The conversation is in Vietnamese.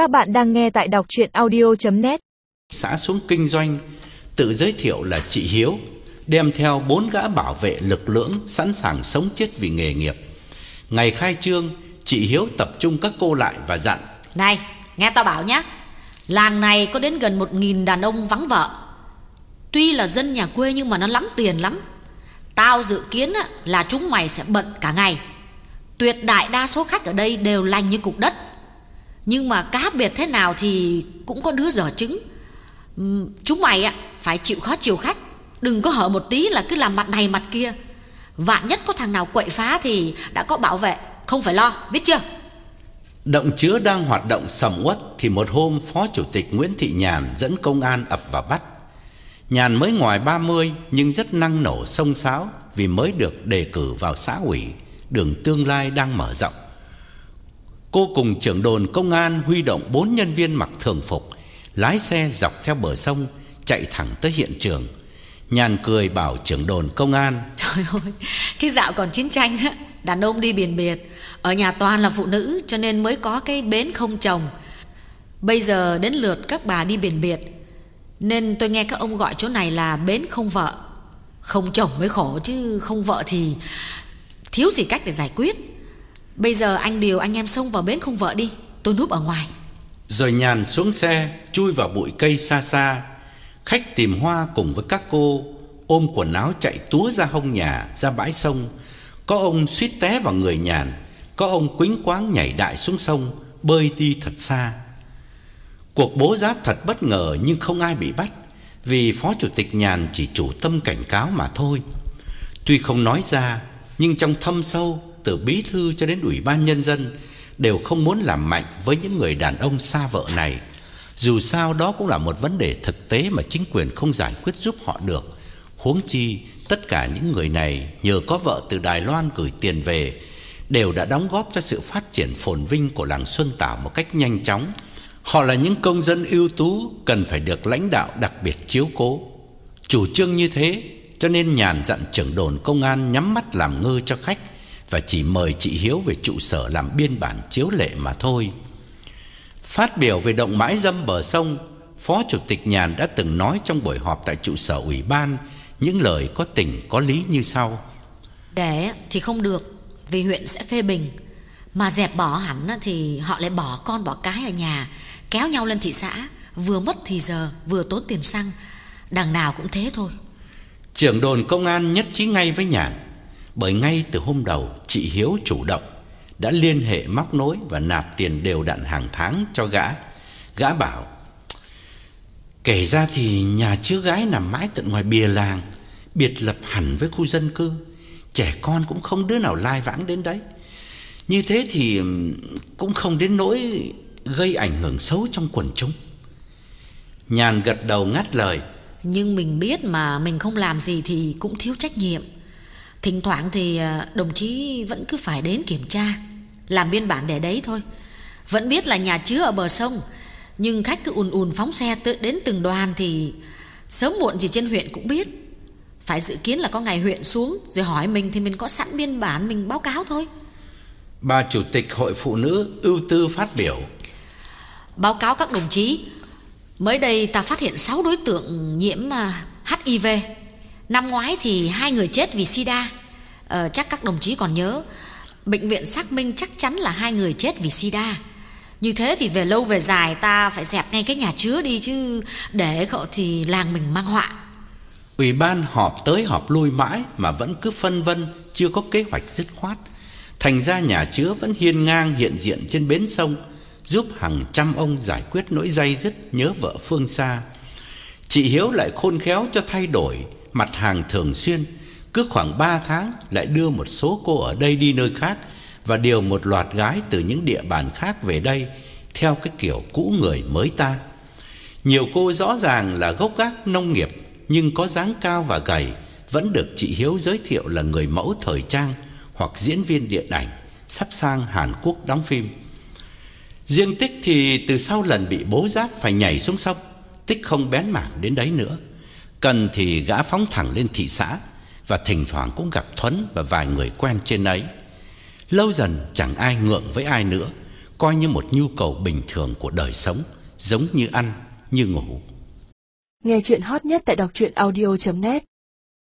Các bạn đang nghe tại đọc chuyện audio.net Xã xuống kinh doanh Tự giới thiệu là chị Hiếu Đem theo bốn gã bảo vệ lực lưỡng Sẵn sàng sống chết vì nghề nghiệp. Ngày khai trương Chị Hiếu tập trung các cô lại và dặn. Này, nghe tao bảo nhá Làng này có đến gần một nghìn đàn ông vắng vợ. Tuy là dân nhà quê nhưng mà nó lắm tiền lắm. Tao dự kiến là chúng mày sẽ bận cả ngày. Tuyệt đại đa số khách ở đây đều lành như cục đất nhưng mà cá biệt thế nào thì cũng có đứa dở trứng ừ, Chúng mày ạ phải chịu khó chiều khách. Đừng có hở một tí là cứ làm mặt này mặt kia. Vạn nhất có thằng nào quậy phá thì đã có bảo vệ Không phải lo, biết chưa? Động chứa đang hoạt động sầm uất Thì một hôm Phó Chủ tịch Nguyễn Thị Nhàn Dẫn công an ập vào bắt. Nhàn mới ngoài 30 Nhưng rất năng nổ sông sáo Vì mới được đề cử vào xã ủy Đường tương lai đang mở rộng. Cô cùng trưởng đồn công an huy động bốn nhân viên mặc thường phục, lái xe dọc theo bờ sông, chạy thẳng tới hiện trường. Nhàn cười bảo trưởng đồn công an, Trời ơi, cái dạo còn chiến tranh á, đàn ông đi biển biệt, ở nhà toàn là phụ nữ cho nên mới có cái bến không chồng. Bây giờ đến lượt các bà đi biển biệt, nên tôi nghe các ông gọi chỗ này là bến không vợ. Không chồng mới khổ chứ không vợ thì thiếu gì cách để giải quyết. Bây giờ anh điều anh em xông vào bến không vợ đi, tôi núp ở ngoài. rồi Nhàn xuống xe, chui vào bụi cây xa xa. Khách tìm hoa cùng với các cô ôm quần áo chạy túa ra hông nhà, ra bãi sông. Có ông suýt té vào người Nhàn, có ông quính quáng nhảy đại xuống sông, bơi đi thật xa. Cuộc bố giáp thật bất ngờ nhưng không ai bị bắt Vì Phó Chủ tịch Nhàn chỉ chủ tâm cảnh cáo mà thôi Tuy không nói ra Nhưng trong thâm sâu từ bí thư cho đến ủy ban nhân dân Đều không muốn làm mạnh với những người đàn ông xa vợ này. Dù sao đó cũng là một vấn đề thực tế Mà chính quyền không giải quyết giúp họ được. Huống chi tất cả những người này Nhờ có vợ từ Đài Loan gửi tiền về Đều đã đóng góp cho sự phát triển phồn vinh của làng Xuân Tảo một cách nhanh chóng. Họ là những công dân ưu tú cần phải được lãnh đạo đặc biệt chiếu cố. Chủ trương như thế, cho nên Nhàn dặn trưởng đồn công an nhắm mắt làm ngơ cho khách và chỉ mời chị Hiếu về trụ sở làm biên bản chiếu lệ mà thôi. Phát biểu về động mãi dâm bờ sông, Phó Chủ tịch Nhàn đã từng nói trong buổi họp tại trụ sở ủy ban những lời có tình có lý như sau. Để thì không được, vì huyện sẽ phê bình. Mà dẹp bỏ hẳn thì họ lại bỏ con bỏ cái ở nhà, kéo nhau lên thị xã, vừa mất thì giờ, vừa tốn tiền xăng. Đằng nào cũng thế thôi. Trưởng đồn công an nhất trí ngay với Nhàn bởi ngay từ hôm đầu, chị Hiếu chủ động, Đã liên hệ móc nối và nạp tiền đều đặn hàng tháng cho gã. Gã bảo, Kể ra thì nhà chứa gái nằm mãi tận ngoài bìa làng, Biệt lập hẳn với khu dân cư. Trẻ con cũng không đứa nào lai vãng đến đấy. Như thế thì cũng không đến nỗi gây ảnh hưởng xấu trong quần chúng. Nhàn gật đầu ngắt lời, Nhưng mình biết mà mình không làm gì thì cũng thiếu trách nhiệm. Thỉnh thoảng thì à, đồng chí vẫn cứ phải đến kiểm tra, làm biên bản để đấy thôi. Vẫn biết là nhà chứa ở bờ sông, nhưng khách cứ ùn ùn phóng xe đến từng đoàn thì sớm muộn gì trên huyện cũng biết. Phải dự kiến là có ngày huyện xuống rồi hỏi mình thì mình có sẵn biên bản mình báo cáo thôi. Bà chủ tịch hội phụ nữ ưu tư phát biểu Báo cáo các đồng chí, mới đây ta phát hiện 6 đối tượng nhiễm à, HIV. Năm ngoái thì hai người chết vì sida. Ờ, chắc các đồng chí còn nhớ, bệnh viện xác minh chắc chắn là hai người chết vì sida. Như thế thì về lâu về dài ta phải dẹp ngay cái nhà chứa đi chứ để cậu thì làng mình mang họa. Ủy ban họp tới họp lui mãi mà vẫn cứ phân vân chưa có kế hoạch dứt khoát. Thành ra nhà chứa vẫn hiên ngang hiện diện trên bến sông, giúp hàng trăm ông giải quyết nỗi day dứt nhớ vợ phương xa. Chị Hiếu lại khôn khéo cho thay đổi mặt hàng thường xuyên, cứ khoảng 3 tháng lại đưa một số cô ở đây đi nơi khác và điều một loạt gái từ những địa bàn khác về đây theo cái kiểu cũ người mới ta. Nhiều cô rõ ràng là gốc gác nông nghiệp nhưng có dáng cao và gầy, vẫn được chị Hiếu giới thiệu là người mẫu thời trang hoặc diễn viên điện ảnh sắp sang Hàn Quốc đóng phim. Riêng Tích thì từ sau lần bị bố giáp phải nhảy xuống sông, Tích không bén mảng đến đấy nữa. Cần thì gã phóng thẳng lên thị xã và thỉnh thoảng cũng gặp Thuấn và vài người quen trên ấy. Lâu dần chẳng ai ngượng với ai nữa, coi như một nhu cầu bình thường của đời sống, giống như ăn, như ngủ. Nghe chuyện hot nhất tại đọc truyện audio.net